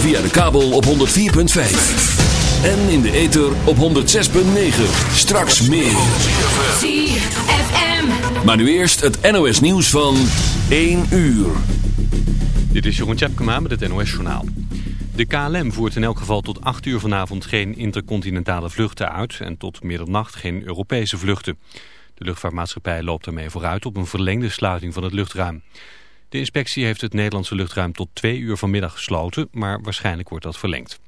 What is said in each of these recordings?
Via de kabel op 104.5. En in de ether op 106.9. Straks meer. ZFM. Maar nu eerst het NOS nieuws van 1 uur. Dit is Jeroen Tjepkema met het NOS Journaal. De KLM voert in elk geval tot 8 uur vanavond geen intercontinentale vluchten uit... en tot middernacht geen Europese vluchten. De luchtvaartmaatschappij loopt daarmee vooruit op een verlengde sluiting van het luchtruim. De inspectie heeft het Nederlandse luchtruim tot 2 uur vanmiddag gesloten... maar waarschijnlijk wordt dat verlengd.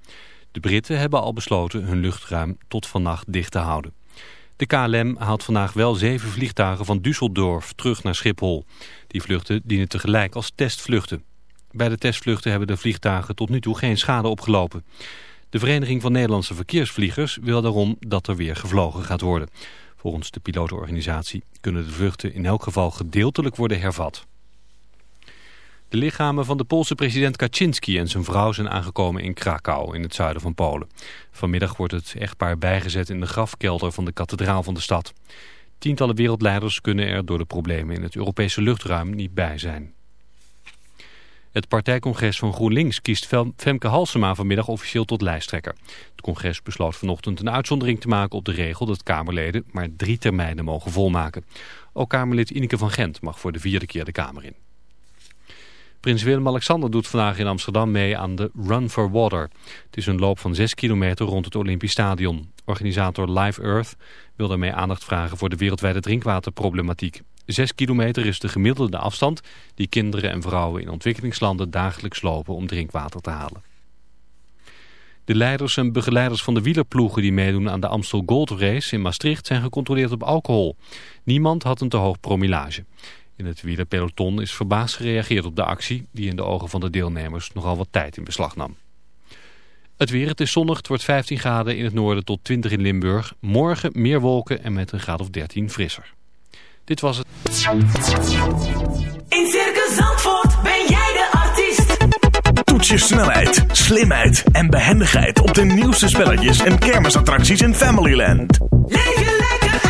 De Britten hebben al besloten hun luchtruim tot vannacht dicht te houden. De KLM haalt vandaag wel zeven vliegtuigen van Düsseldorf terug naar Schiphol. Die vluchten dienen tegelijk als testvluchten. Bij de testvluchten hebben de vliegtuigen tot nu toe geen schade opgelopen. De Vereniging van Nederlandse Verkeersvliegers wil daarom dat er weer gevlogen gaat worden. Volgens de pilotenorganisatie kunnen de vluchten in elk geval gedeeltelijk worden hervat. De lichamen van de Poolse president Kaczynski en zijn vrouw zijn aangekomen in Krakau in het zuiden van Polen. Vanmiddag wordt het echtpaar bijgezet in de grafkelder van de kathedraal van de stad. Tientallen wereldleiders kunnen er door de problemen in het Europese luchtruim niet bij zijn. Het partijcongres van GroenLinks kiest Femke Halsema vanmiddag officieel tot lijsttrekker. Het congres besloot vanochtend een uitzondering te maken op de regel dat Kamerleden maar drie termijnen mogen volmaken. Ook Kamerlid Ineke van Gent mag voor de vierde keer de Kamer in. Prins Willem-Alexander doet vandaag in Amsterdam mee aan de Run for Water. Het is een loop van 6 kilometer rond het Olympisch Stadion. Organisator Live Earth wil daarmee aandacht vragen voor de wereldwijde drinkwaterproblematiek. 6 kilometer is de gemiddelde afstand die kinderen en vrouwen in ontwikkelingslanden dagelijks lopen om drinkwater te halen. De leiders en begeleiders van de wielerploegen die meedoen aan de Amstel Gold Race in Maastricht zijn gecontroleerd op alcohol. Niemand had een te hoog promillage. In het wielerpeloton is verbaasd gereageerd op de actie die in de ogen van de deelnemers nogal wat tijd in beslag nam. Het weer, het is zonnig, het wordt 15 graden in het noorden tot 20 in Limburg. Morgen meer wolken en met een graad of 13 frisser. Dit was het. In Circus Zandvoort ben jij de artiest. Toets je snelheid, slimheid en behendigheid op de nieuwste spelletjes en kermisattracties in Familyland. Leef je lekker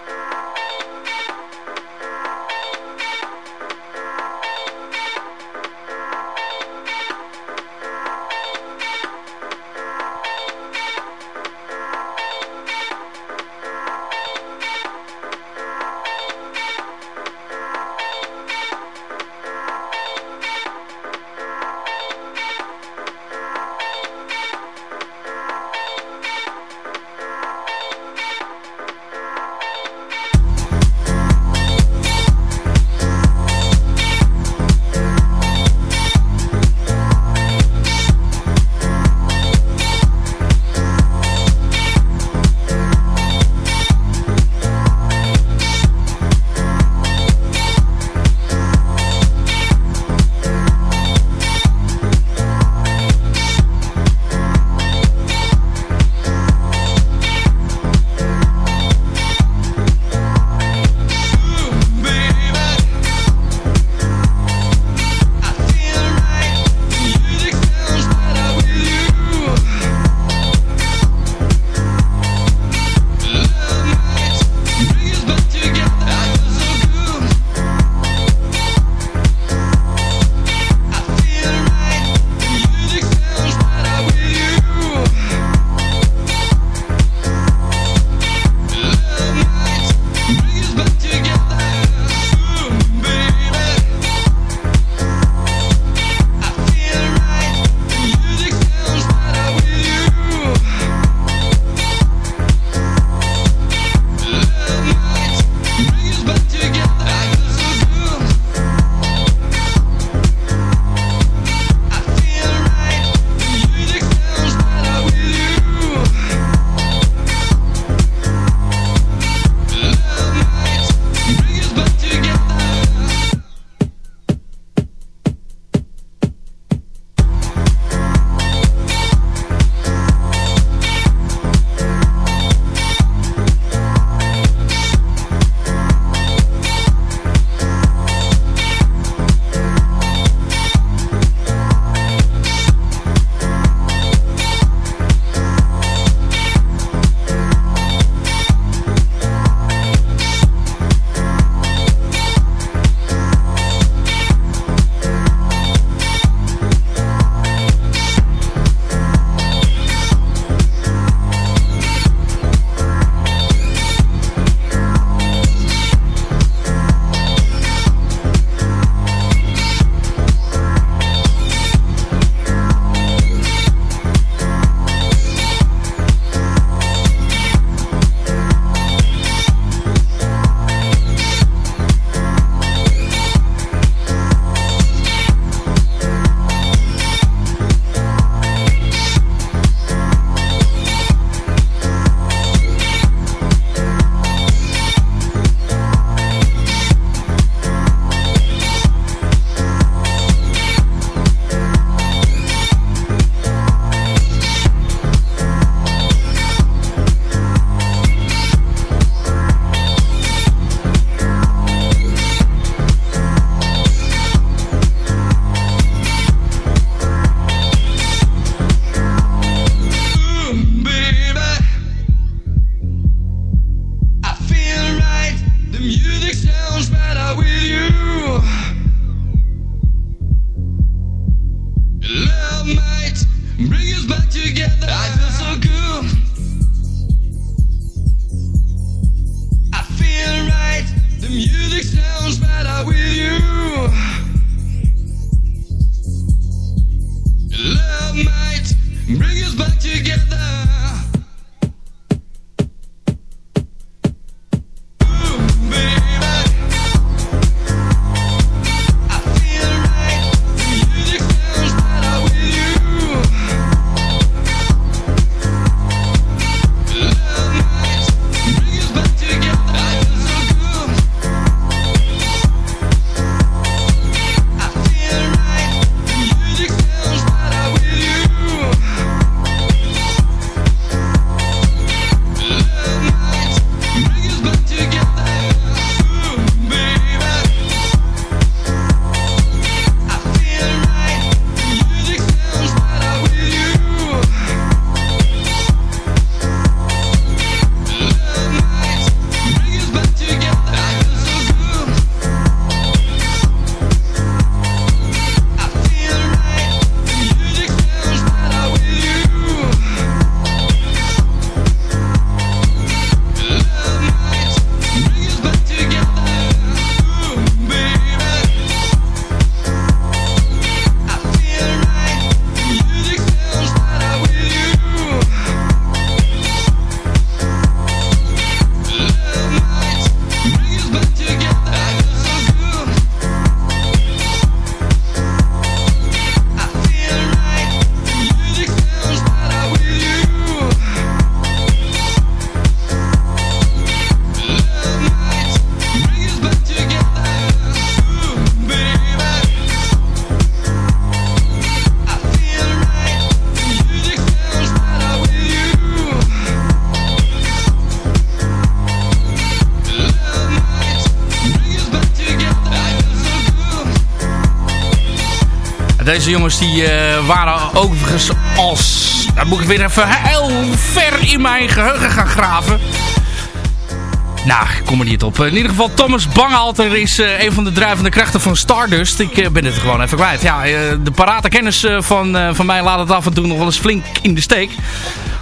Deze jongens die uh, waren overigens als... Dan moet ik weer even heel ver in mijn geheugen gaan graven. Nou, ik kom er niet op. In ieder geval, Thomas Bangalter is uh, een van de drijvende krachten van Stardust. Ik uh, ben het gewoon even kwijt. Ja, de parate kennis van, van mij laat het af en toe nog wel eens flink in de steek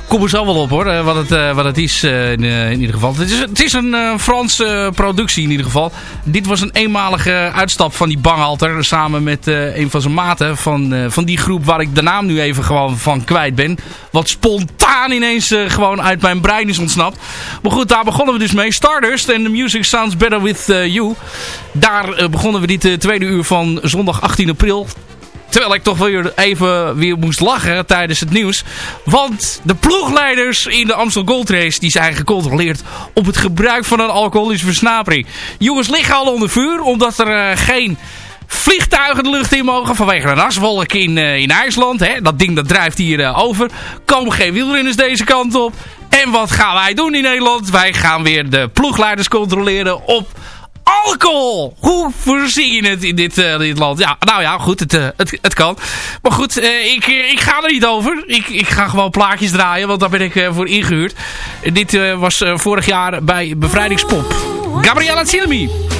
kom er zo wel op hoor, eh, wat het, uh, wat het is uh, in, in, ieder geval. Het is, het is een Franse productie in ieder geval. Dit was een eenmalige uitstap van die Banghalter samen met een van zijn maten van, van die groep waar ik de naam nu even gewoon van kwijt ben. Wat spontaan ineens gewoon uit mijn brein is ontsnapt. Maar goed, daar begonnen we dus mee. Stardust en The Music Sounds Better With You. Daar begonnen we dit tweede uur van zondag 18 april Terwijl ik toch weer even weer moest lachen tijdens het nieuws. Want de ploegleiders in de Amstel Gold Race die zijn gecontroleerd op het gebruik van een alcoholische versnapering. Jongens liggen al onder vuur omdat er uh, geen vliegtuigen de lucht in mogen vanwege een aswolk in, uh, in IJsland. Hè? Dat ding dat drijft hier uh, over. Komen geen wielrenners deze kant op. En wat gaan wij doen in Nederland? Wij gaan weer de ploegleiders controleren op alcohol. Hoe voorzie je het in dit, uh, dit land? Ja, nou ja, goed, het, uh, het, het kan. Maar goed, uh, ik, ik ga er niet over. Ik, ik ga gewoon plaatjes draaien, want daar ben ik voor ingehuurd. dit was vorig jaar bij Bevrijdingspop. Gabriella Cilmi.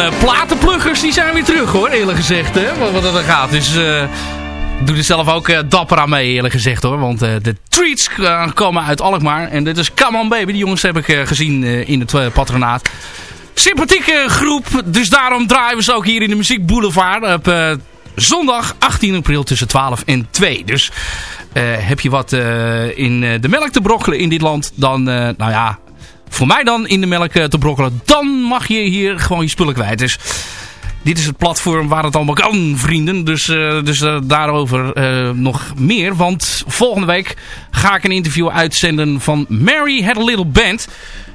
Eh, platenpluggers die zijn weer terug hoor, eerlijk gezegd. Hè, wat, wat er gaat. Dus eh, doe er zelf ook eh, dapper aan mee, eerlijk gezegd hoor. Want de treats komen uit Alkmaar. En dit is Come On Baby. Die jongens heb ik gezien in het patronaat. Sympathieke groep. Dus daarom draaien we ze ook hier in de Muziek Boulevard. Op zondag 18 april tussen 12 en 2. Dus heb je wat in de melk te brokkelen in dit land. Dan, nou ja, voor mij dan in de melk eh, te brokkelen. Dan mag je hier gewoon je spullen kwijt. Dus dit is het platform waar het allemaal kan, vrienden. Dus, eh, dus eh, daarover nog meer. Want volgende week ga ik een interview uitzenden van Mary Had A Little Band.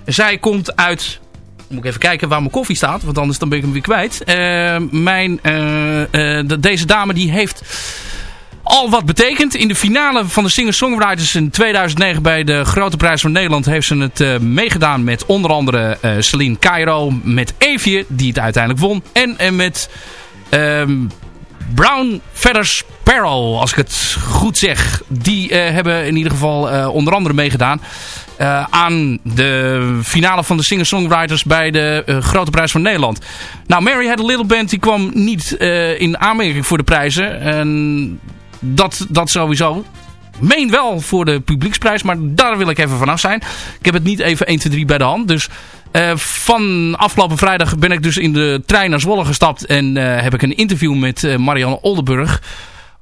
Zij komt uit... Moet ik even kijken waar mijn koffie staat. Want anders dan ben ik hem weer kwijt. Mijn, de- deze dame die heeft al wat betekent. In de finale van de Singer-Songwriters in 2009 bij de Grote Prijs van Nederland heeft ze het eh, meegedaan met onder andere eh Celine Cairo, met Evie, die het uiteindelijk won. En, en met ehm, Brown Feather Sparrow, als ik het goed zeg. Die eh, hebben in ieder geval eh, onder andere meegedaan eh, aan de finale van de Singer-Songwriters bij de eh, Grote Prijs van Nederland. Nou, Mary Had A Little Band die kwam niet eh, in aanmerking voor de prijzen. En dat, dat sowieso. Meen wel voor de publieksprijs, maar daar wil ik even vanaf zijn. Ik heb het niet even 1, 2, 3 bij de hand. Dus eh, van afgelopen vrijdag ben ik dus in de trein naar Zwolle gestapt. En eh, heb ik een interview met eh, Marianne Oldenburg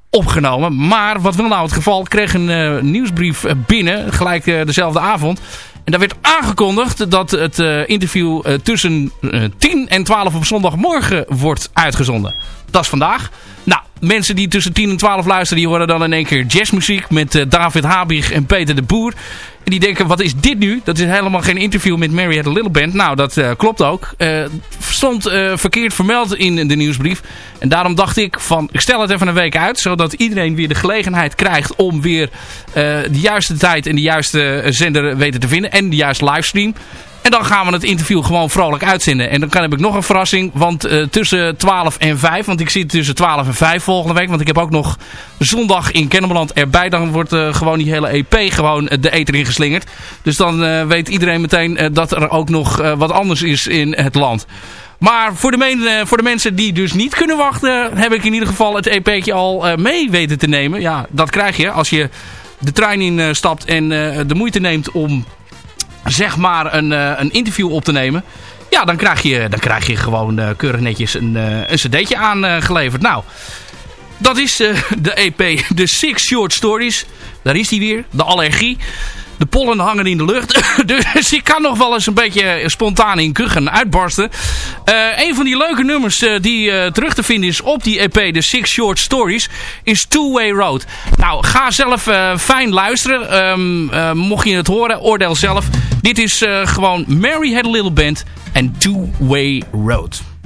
opgenomen. Maar wat wel nou het geval, ik kreeg een nieuwsbrief binnen, gelijk dezelfde avond. En daar werd aangekondigd dat het eh, interview eh, tussen eh, 10 en 12 op zondagmorgen wordt uitgezonden. Dat is vandaag. Nou, mensen die tussen 10 en 12 luisteren, die horen dan in één keer jazzmuziek met eh, David Habig en Peter de Boer. En die denken, wat is dit nu? Dat is helemaal geen interview met Mary Had A Little Band. Nou, dat eh, klopt ook. Eh, stond eh, verkeerd vermeld in de nieuwsbrief. En daarom dacht ik van, ik stel het even een week uit. Zodat iedereen weer de gelegenheid krijgt om weer de juiste tijd en de juiste zender weten te vinden. En de juiste livestream. En dan gaan we het interview gewoon vrolijk uitzenden. En dan kan heb ik nog een verrassing. Want eh, tussen 12 en 5. Want ik zit tussen 12 en 5 volgende week. Want ik heb ook nog zondag in Kennemerland erbij. Dan wordt eh, gewoon die hele EP gewoon eh, de eter ingeslingerd. Dus dan weet iedereen meteen dat er ook nog wat anders is in het land. Maar voor de, voor de mensen die dus niet kunnen wachten... heb ik in ieder geval het EP'tje al mee weten te nemen. Ja, dat krijg je als je de trein in eh, stapt en de moeite neemt om zeg maar een, een interview op te nemen. Ja, dan krijg je, dan krijg je gewoon keurig netjes een, een cd'tje aangeleverd. Nou, dat is de EP, de Six Short Stories. Daar is die weer, de allergie. De pollen hangen in de lucht. dus ik kan nog wel eens een beetje spontaan in kuchen uitbarsten. Uh, een van die leuke nummers uh, die uh, terug te vinden is op die EP, de Six Short Stories, is Two Way Road. Nou, ga zelf fijn luisteren. Um, mocht je het horen, oordeel zelf. Dit is gewoon Mary Had a Little Band en Two Way Road.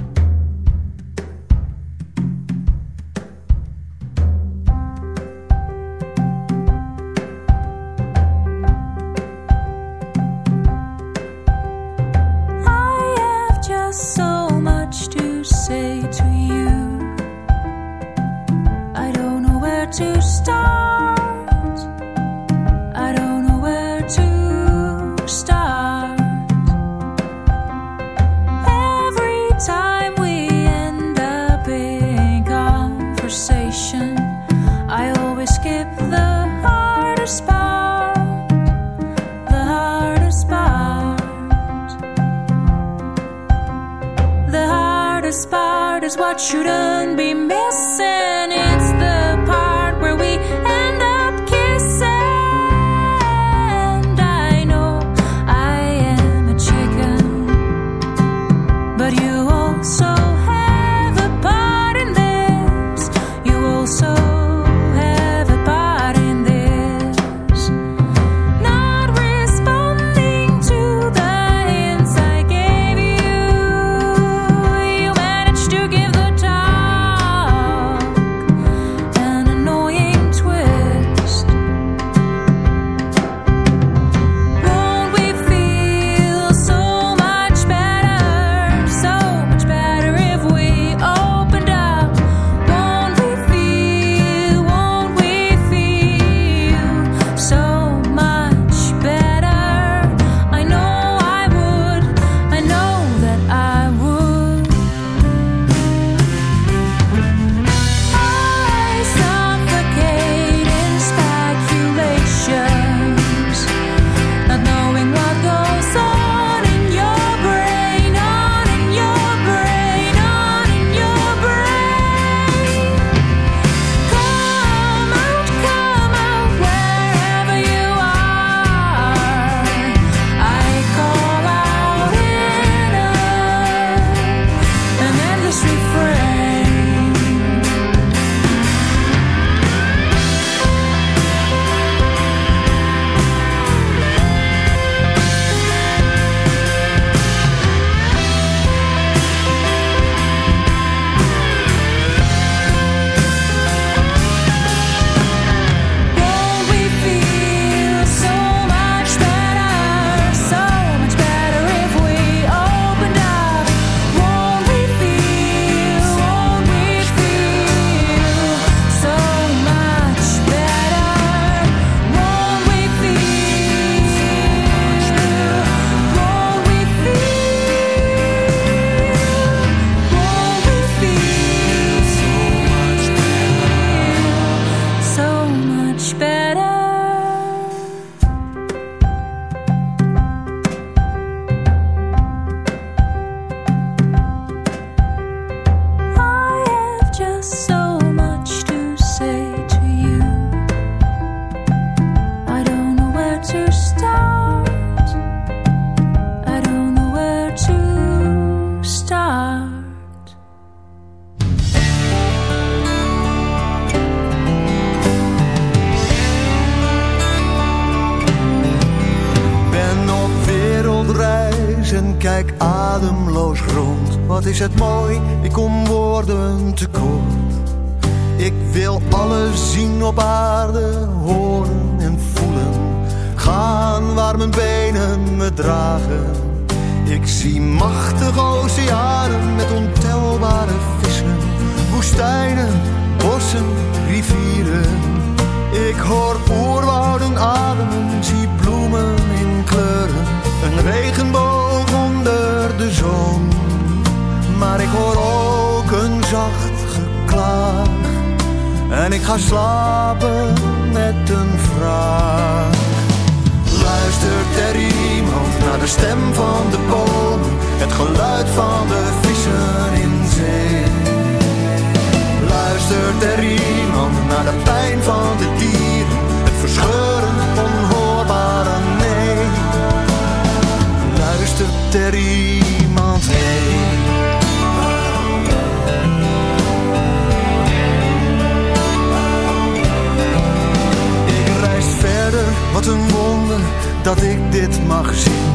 Ik reis verder, wat een wonder dat ik dit mag zien.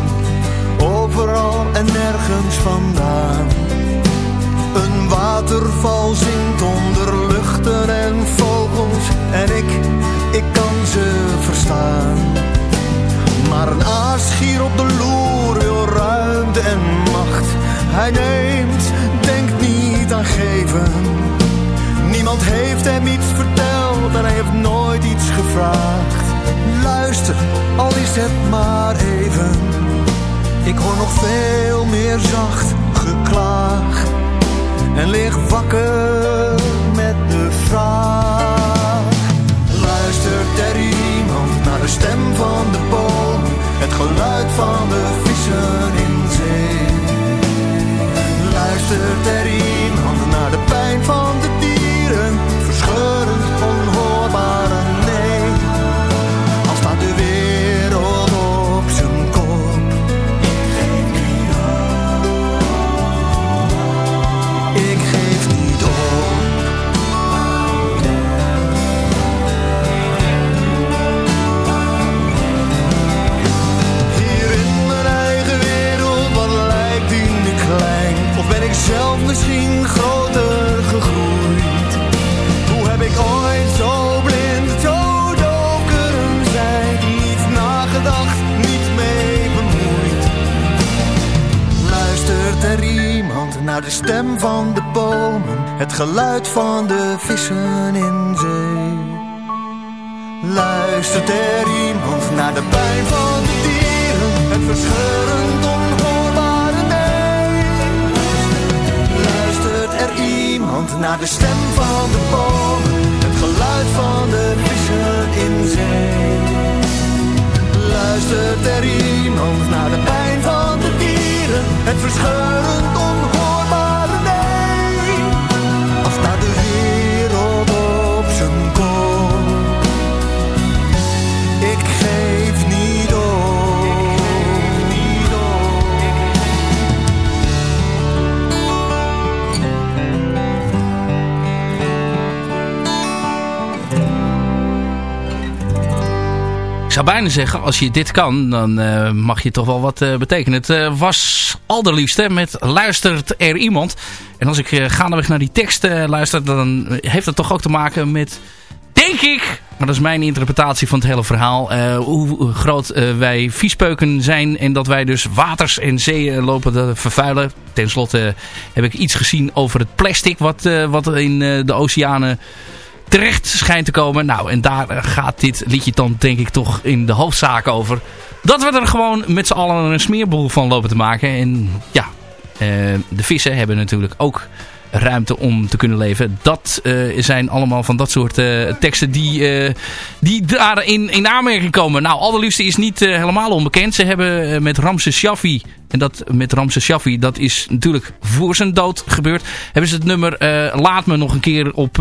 Overal en nergens vandaan. Een waterval zingt onder luchten en vogels. En ik, ik kan ze verstaan. Maar een aasgier op de loer wil ruimte en. Hij neemt, denkt niet aan geven. Niemand heeft hem iets verteld en hij heeft nooit iets gevraagd. Luister, al is het maar even. Ik hoor nog veel meer zacht geklaag. En lig wakker met de vraag. Luistert er iemand naar de stem van de boom? Het geluid van de vissen in. Luistert er naar de stem van de bomen? Het geluid van de vissen in zee? Luistert er iemand naar de pijn van de dieren? Het verscheurend onhoorbare nee. Luistert er iemand naar de stem van de bomen? Het geluid van de vissen in zee. Luistert er iemand naar de pijn van de dieren? Het verscheurend onhoorbare zou bijna zeggen, als je dit kan, dan eh, mag je toch wel wat eh, betekenen. Het eh, was allerliefste met Luistert er iemand. En als ik gaandeweg naar die tekst luister, dan heeft dat toch ook te maken met, denk ik, maar dat is mijn interpretatie van het hele verhaal, hoe groot wij viespeuken zijn en dat wij dus waters en zeeën lopen te vervuilen. Ten slotte heb ik iets gezien over het plastic wat, wat in de oceanen terecht schijnt te komen. Nou, en daar gaat dit liedje dan denk ik toch in de hoofdzaak over. Dat we er gewoon met z'n allen een smeerboel van lopen te maken. En ja, uh, de vissen hebben natuurlijk ook ruimte om te kunnen leven. Dat uh, zijn allemaal van dat soort teksten die, die daar in, in aanmerking komen. Nou, Allerliefste is niet helemaal onbekend. Ze hebben met Ramses Shaffi, en dat met Ramses Shaffi, dat is natuurlijk voor zijn dood gebeurd. Hebben ze het nummer Laat Me nog een keer op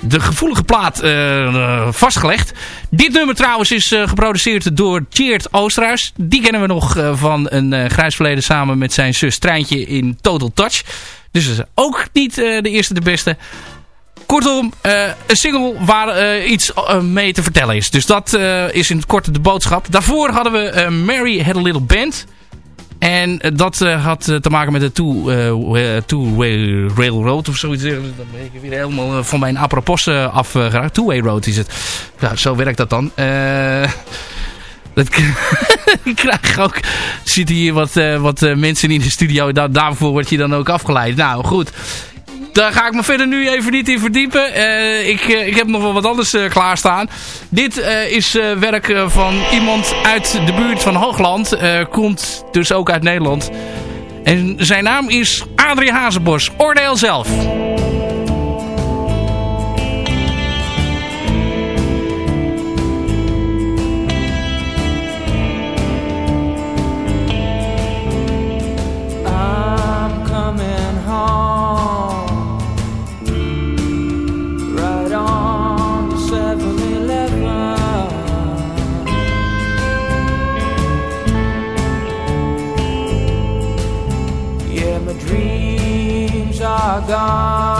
de gevoelige plaat uh, vastgelegd. Dit nummer trouwens is uh, geproduceerd door Tjeerd Oosterhuis. Die kennen we nog van een grijs verleden samen met zijn zus Treintje in Total Touch. Dus is ook niet de eerste de beste. Kortom, een single waar iets mee te vertellen is. Dus dat is in het korte de boodschap. Daarvoor hadden we Mary Had A Little Band... En dat uh, had uh, te maken met de Two-Way uh, two Railroad of zoiets. Dan ben ik weer helemaal van mijn apropos afgeraakt. Two-Way Road is het. Ja, zo werkt dat dan. dat ik krijg ook... zitten hier wat, wat mensen in de studio. Daar, daarvoor word je dan ook afgeleid. Nou, goed. Daar ga ik me verder nu even niet in verdiepen. Uh, ik, uh, ik heb nog wel wat anders uh, klaarstaan. Dit is werk van iemand uit de buurt van Hoogland. komt dus ook uit Nederland. En zijn naam is Adrie Hazenbos. Oordeel zelf. Gone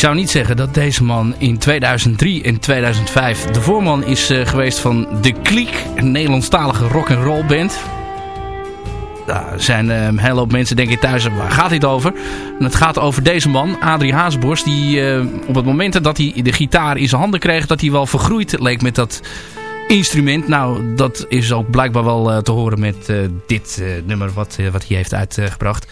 zou niet zeggen dat deze man in 2003 en 2005 de voorman is eh, geweest van De Kliek, een Nederlandstalige rock'n'roll band. Daar zijn eh, een hele hoop mensen denk ik thuis, waar gaat dit over? En het gaat over deze man, Adrie Haasborst, die eh, op het moment dat hij de gitaar in zijn handen kreeg, dat hij wel vergroeid leek met dat instrument. Nou, dat is ook blijkbaar wel te horen met dit nummer wat, wat hij heeft uitgebracht.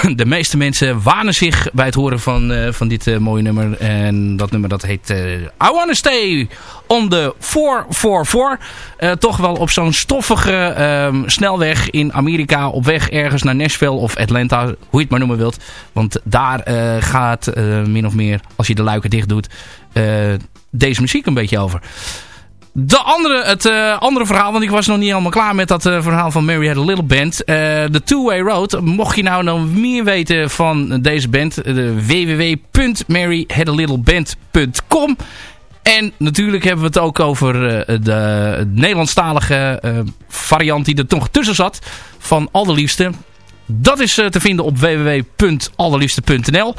de meeste mensen wanen zich bij het horen van, eh, van dit eh, mooie nummer. En dat nummer dat heet eh, I Wanna Stay on the 444. Eh, toch wel op zo'n stoffige ehm, snelweg in Amerika. Op weg ergens naar Nashville of Atlanta. Hoe je het maar noemen wilt. Want daar gaat min of meer, als je de luiken dicht doet, deze muziek een beetje over. De andere, het eh, andere verhaal, want ik was nog niet helemaal klaar met dat eh, verhaal van Mary Had a Little Band. Eh, De Two Way Road. Mocht je nou nog meer weten van deze band, www.maryhadalittleband.com. En natuurlijk hebben we het ook over de Nederlandstalige variant die er toch tussen zat van Allerliefste. Dat is te vinden op www.allerliefste.nl.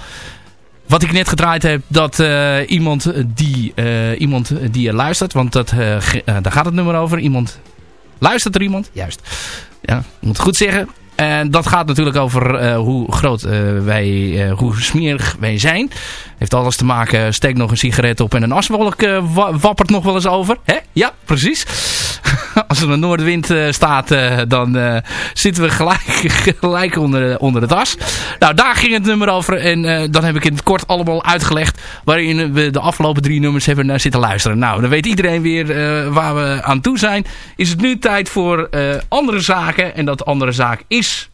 Wat ik net gedraaid heb, dat eh, iemand die, eh, iemand die er luistert, want dat, eh, daar gaat het nummer over. Iemand, luistert er iemand? Juist. Ja, ik moet het goed zeggen. En dat gaat natuurlijk over hoe groot wij, hoe smerig wij zijn. Heeft alles te maken, steek nog een sigaret op en een aswolk eh, wa- wappert nog wel eens over. Hè? Ja, precies. Als er een noordwind eh, staat, eh, dan eh, zitten we gelijk, gelijk onder, onder het as. Nou, daar ging het nummer over. En eh, dan heb ik in het kort allemaal uitgelegd waarin we de afgelopen drie nummers hebben naar zitten luisteren. Nou, dan weet iedereen weer eh, waar we aan toe zijn. Is het nu tijd voor eh, andere zaken. En dat andere zaak is...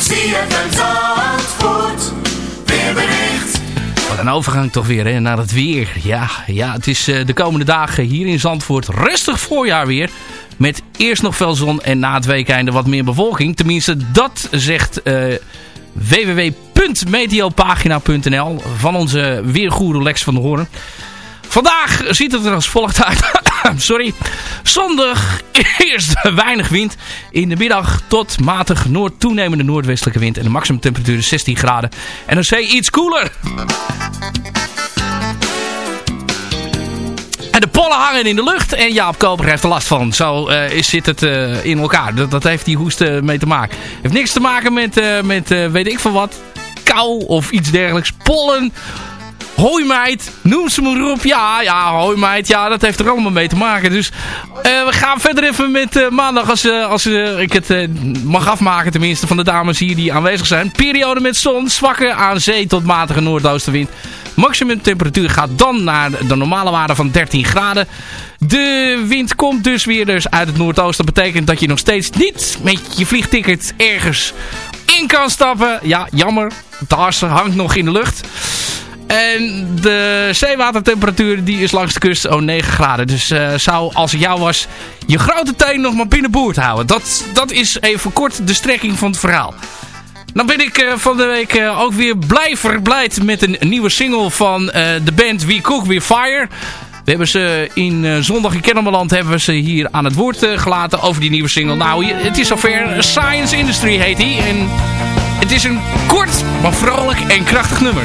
ZFM Zandvoort, weerbericht. Wat een overgang toch weer hè, naar het weer. Ja, ja het is eh, de komende dagen hier in Zandvoort rustig voorjaar weer. Met eerst nog veel zon en na het weekende wat meer bevolking. Tenminste, dat zegt eh www.meteopagina.nl van onze weergoeroe Lex van der Hoorn. Vandaag ziet het er als volgt uit. Sorry. Zondag eerst weinig wind. In de middag tot matig noord toenemende noordwestelijke wind. En de maximumtemperatuur is 16 graden. En de zee iets koeler. En de pollen hangen in de lucht. En Jaap Koper heeft er last van. Zo is, zit het eh, in elkaar. Dat, dat heeft die hoest eh, mee te maken. Heeft niks te maken met, eh, met weet ik van wat. Kou of iets dergelijks. Pollen. Hooimeid, noem ze maar op. Ja, ja, hooimeid, ja, dat heeft er allemaal mee te maken. Dus eh, we gaan verder even met eh, maandag, als, eh, als ik het mag afmaken tenminste van de dames hier die aanwezig zijn. Periode met zon, zwakke aan zee tot matige noordoostenwind. Maximum temperatuur gaat dan naar de normale waarde van 13 graden. De wind komt dus weer dus uit het noordoosten. Dat betekent dat je nog steeds niet met je vliegticket ergens in kan stappen. Ja, jammer. De as hangt nog in de lucht. En de zeewatertemperatuur die is langs de kust oh 9 graden. Dus eh, zou als ik jou was je grote teen nog maar binnenboord houden. Dat, dat is even kort de strekking van het verhaal. Dan ben ik eh, van de week eh, ook weer blij verblijd met een nieuwe single van de band We Cook We Fire. We hebben ze in Zondag in Kennemerland hebben we ze hier aan het woord gelaten over die nieuwe single. Nou, het is zover. Science Industry heet die. En het is een kort, maar vrolijk en krachtig nummer.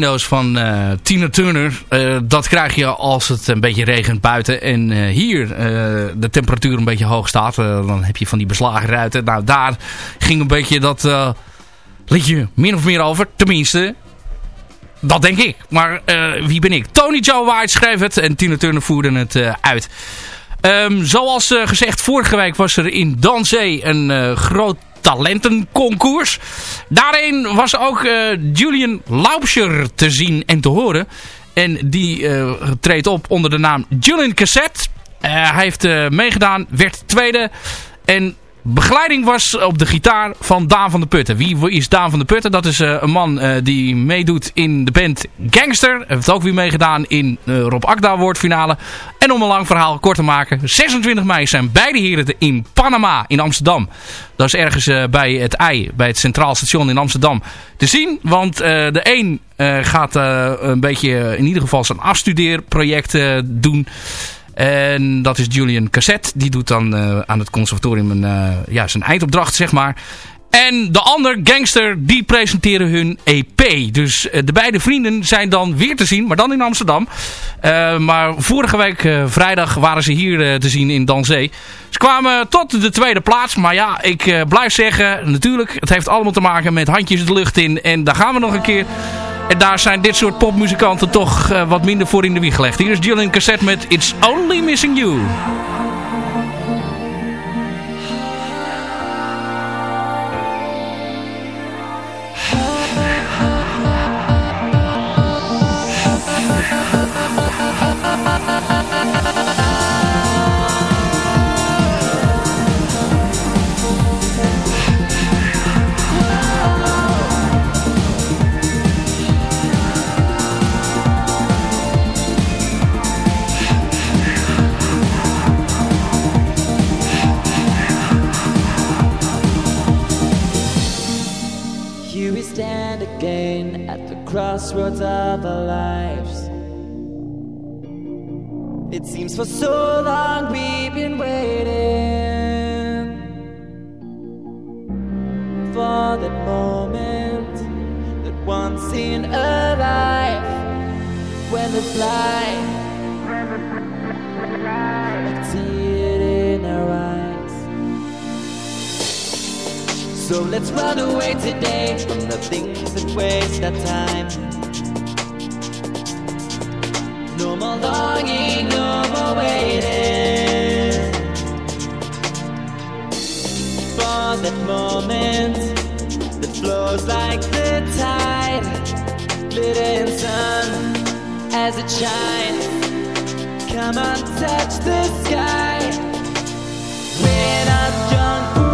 Windows van eh, Tina Turner. Eh, dat krijg je als het een beetje regent buiten. En eh, hier de temperatuur een beetje hoog staat. dan heb je van die beslagen ruiten. Nou, daar ging een beetje dat liedje min of meer over. Tenminste, dat denk ik. Maar wie ben ik? Tony Joe White schreef het. En Tina Turner voerde het uit. Ehm, zoals gezegd, vorige week was er in Danzee een groot talentenconcours. Daarin was ook eh, Julian Laubscher te zien en te horen. En die uh, treedt op onder de naam Julian Cassette. Eh, hij heeft meegedaan, werd tweede... En begeleiding was op de gitaar van Daan van de Putten. Wie is Daan van de Putten? Dat is eh, een man eh, die meedoet in de band Gangster. Heeft ook weer meegedaan in eh, Rob Akda woordfinale. En om een lang verhaal kort te maken. 26 mei zijn beide heren in Panama in Amsterdam. Dat is ergens bij het ei, bij het Centraal Station in Amsterdam te zien. Want de een gaat een beetje in ieder geval zijn afstudeerproject doen. En dat is Julian Cassette. Die doet dan eh, aan het conservatorium een, eh, ja, zijn eindopdracht, zeg maar. En de ander, Gangster, die presenteren hun EP. Dus eh, de beide vrienden zijn dan weer te zien, maar dan in Amsterdam. Maar vorige week vrijdag waren ze hier te zien in Danzee. Ze kwamen tot de tweede plaats. Maar ja, ik blijf zeggen, natuurlijk, het heeft allemaal te maken met handjes de lucht in. En daar gaan we nog een keer. En daar zijn dit soort popmuzikanten toch eh, wat minder voor in de wieg gelegd. Hier is Julian Cassette met It's Only Missing You. Stand again at the crossroads of our lives. It seems for so long we've been waiting for that moment, that once in a life when the fly So let's run away today from the things that waste our time. No more longing, no more waiting for that moment that flows like the tide, glitter in sun as it shines. Come on, touch the sky. We're not young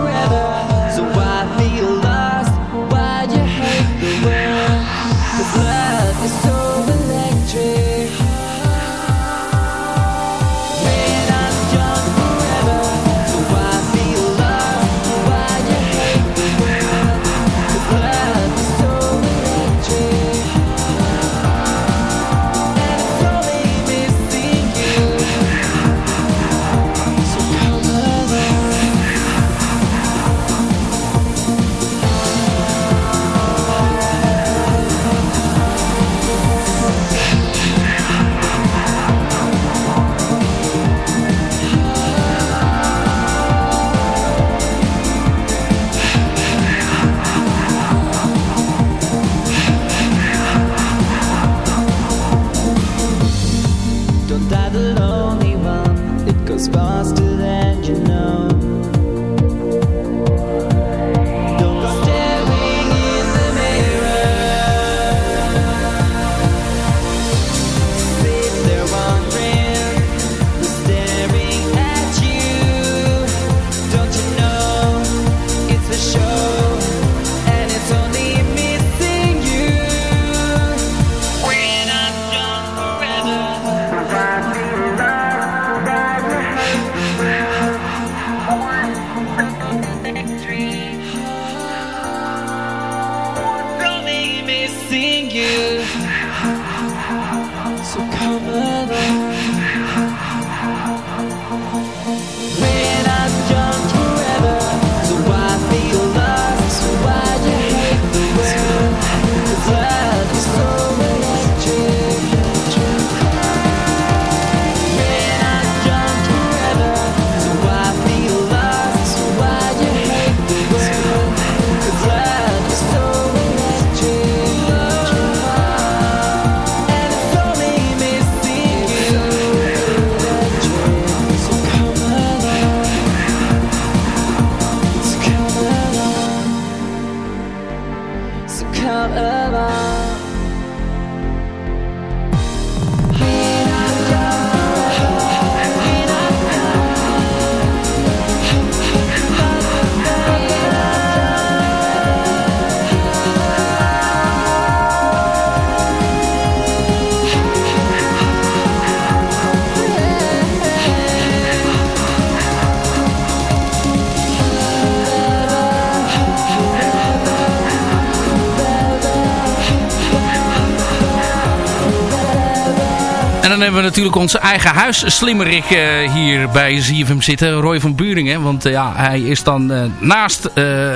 dan hebben we natuurlijk onze eigen huisslimmerik uh, hier bij ZFM zitten. Roy van Buringen. Want ja, hij is dan naast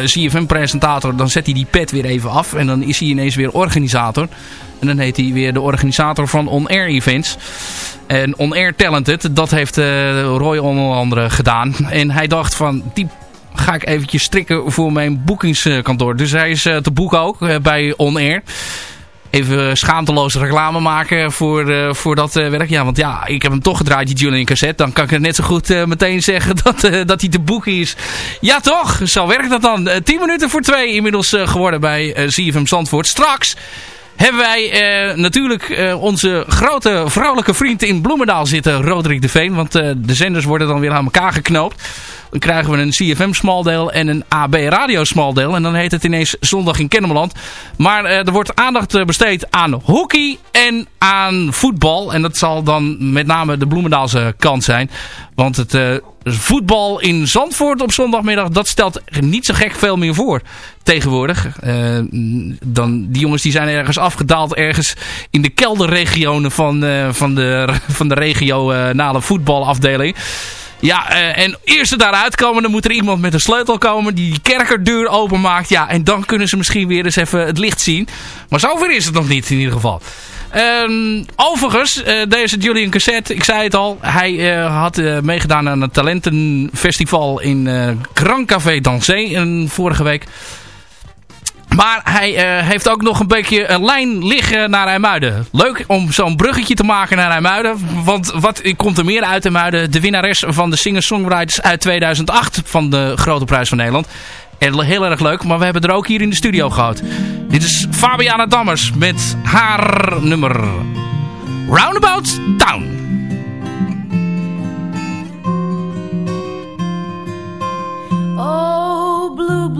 ZFM-presentator. Dan zet hij die pet weer even af. En dan is hij ineens weer organisator. En dan heet hij weer de organisator van On Air Events. En On Air Talented, dat heeft Roy onder andere gedaan. En hij dacht van, die ga ik eventjes strikken voor mijn boekingskantoor. Dus hij is te boeken ook bij On Air even schaamteloze reclame maken voor, uh, voor dat uh, werk. Ja, want ja, ik heb hem toch gedraaid, die Julian cassette. Dan kan ik het net zo goed uh, meteen zeggen dat, dat hij te boeken is. Ja toch, zo werkt dat dan. 10 minuten voor twee inmiddels geworden bij CFM Zandvoort. Straks hebben wij natuurlijk onze grote vrouwelijke vriend in Bloemendaal zitten, Roderick de Veen. Want de zenders worden dan weer aan elkaar geknoopt. Dan krijgen we een CFM smaldeel en een AB radio smaldeel. En dan heet het ineens Zondag in Kennemerland. Maar uh, er wordt aandacht eh, besteed aan hockey en aan voetbal. En dat zal dan met name de Bloemendaalse kant zijn. Want het uh, voetbal in Zandvoort op zondagmiddag, dat stelt niet zo gek veel meer voor tegenwoordig. Dan, die jongens die zijn ergens afgedaald, ergens in de kelderregionen van, uh, van, de, van de regionale voetbalafdeling. Ja, uh, en eerst ze daaruit komen, dan moet er iemand met een sleutel komen die die kerkerdeur openmaakt. Ja, en dan kunnen ze misschien weer eens even het licht zien. Maar zover is het nog niet in ieder geval. Um, overigens, uh, deze Julian Cassette, ik zei het al, hij uh, had meegedaan aan het talentenfestival in Grand Café Dansé vorige week. Maar hij uh, heeft ook nog een beetje een lijn liggen naar IJmuiden. Leuk om zo'n bruggetje te maken naar IJmuiden. Want wat komt er meer uit IJmuiden? De winnares van de Singer-Songwriters uit 2008 van de Grote Prijs van Nederland. En heel erg leuk, maar we hebben er ook hier in de studio gehad. Dit is Fabiana Dammers met haar nummer Roundabout Town. Oh, blue, blue.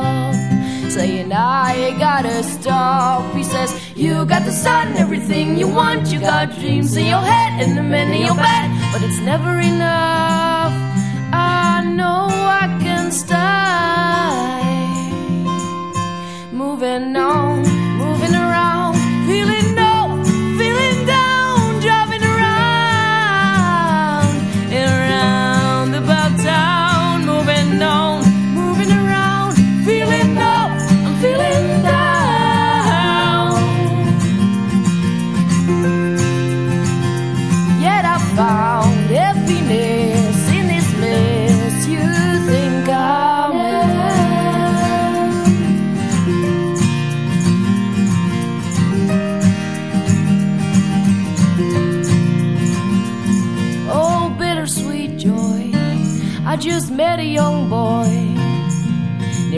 saying I gotta stop. He says, You got the sun, everything you want. You got dreams in your head and the men in your bed, but it's never enough. I know I can stay. Moving on,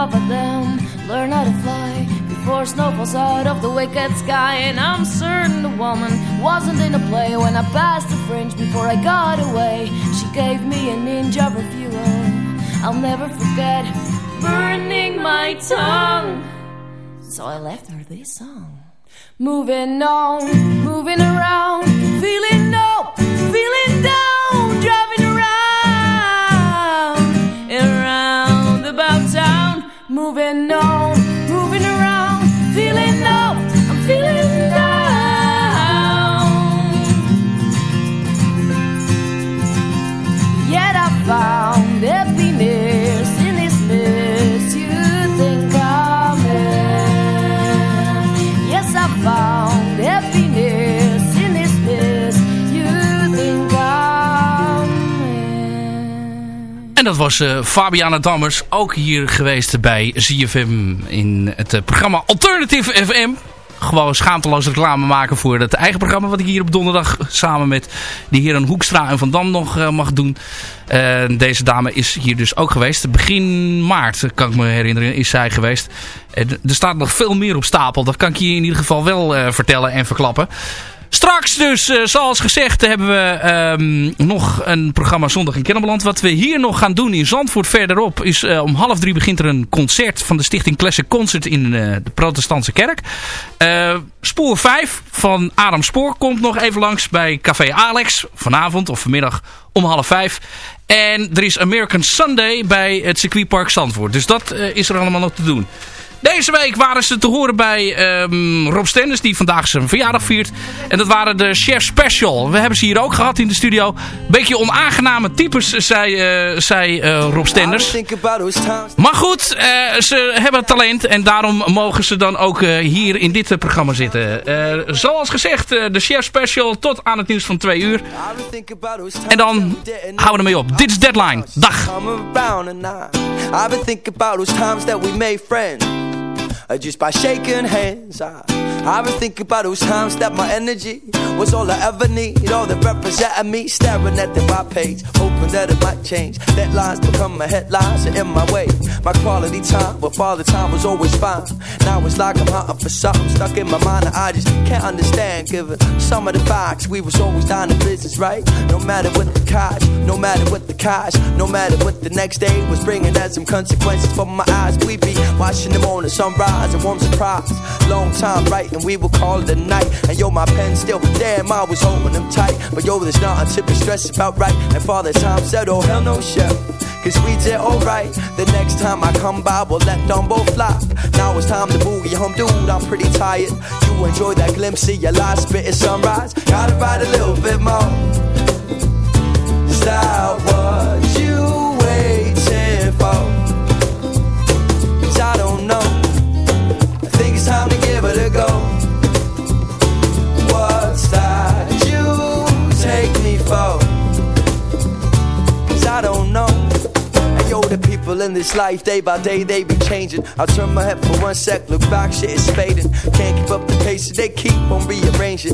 up them, learn how to fly before snow falls out of the wicked sky. And I'm certain the woman wasn't in a play when I passed the fringe before I got away. She gave me an inch of her fuel. I'll never forget burning my tongue. So I left her this song. Moving on, moving around, feeling up, feeling En dat was eh, Fabiana Dammers, ook hier geweest bij ZFM in het eh, programma Alternative FM. Gewoon schaamteloos reclame maken voor het eigen programma wat ik hier op donderdag samen met de heren Hoekstra en Van Dam nog eh, mag doen. Deze dame is hier dus ook geweest. Begin maart, kan ik me herinneren, is zij geweest. Er staat nog veel meer op stapel. Dat kan ik je in ieder geval wel vertellen en verklappen. Straks dus, eh, zoals gezegd, hebben we ehm, nog een programma Zondag in Kennemerland. Wat we hier nog gaan doen in Zandvoort verderop is eh, om half drie begint er een concert van de Stichting Classic Concert in eh, de protestantse kerk. Spoor 5 van Adam Spoor komt nog even langs bij Café Alex vanavond of vanmiddag om half vijf. En er is American Sunday bij het circuitpark Zandvoort. Dus dat is er allemaal nog te doen. Deze week waren ze te horen bij ehm, Rob Stenders, die vandaag zijn verjaardag viert. En dat waren de Chef Special. We hebben ze hier ook gehad in de studio. Beetje onaangename types, zei, eh, zei eh, Rob Stenders. Maar goed, eh, ze hebben talent en daarom mogen ze dan ook hier in dit programma zitten. Zoals gezegd, de Chef Special tot aan het nieuws van twee uur. En dan houden we ermee op. Dit is Deadline. Dag. come around and I I've been thinking about those times that we made friends Uh, just by shaking hands I, I've been thinking about those times that my energy Was all I ever need. All that represented me Staring at the my page Hoping that it might change. Deadlines become my headlines And in my way. My quality time With the time was always fine Now it's like I'm hunting for something Stuck in my mind that I just can't understand. Given some of the facts We was always down to business, right? No matter what the cost No matter what the cost No matter what the next day was bringing As some consequences for my eyes. We be watching them on the sunrise And warm surprise Long time writing We will call it a night And yo, my pen still Damn, I was holding them tight But yo, there's nothing to be stressed about, right? And father time said, oh, hell no, chef Cause we did alright. The next time I come by, we'll let them both fly. Now it's time to boogie home, dude. I'm pretty tired. You enjoy that glimpse of your last bit of sunrise. Gotta ride a little bit more. Is that in this life, day by day, they be changing. I turn my head for one sec, look back, shit is fading. Can't keep up the pace, so they keep on rearranging.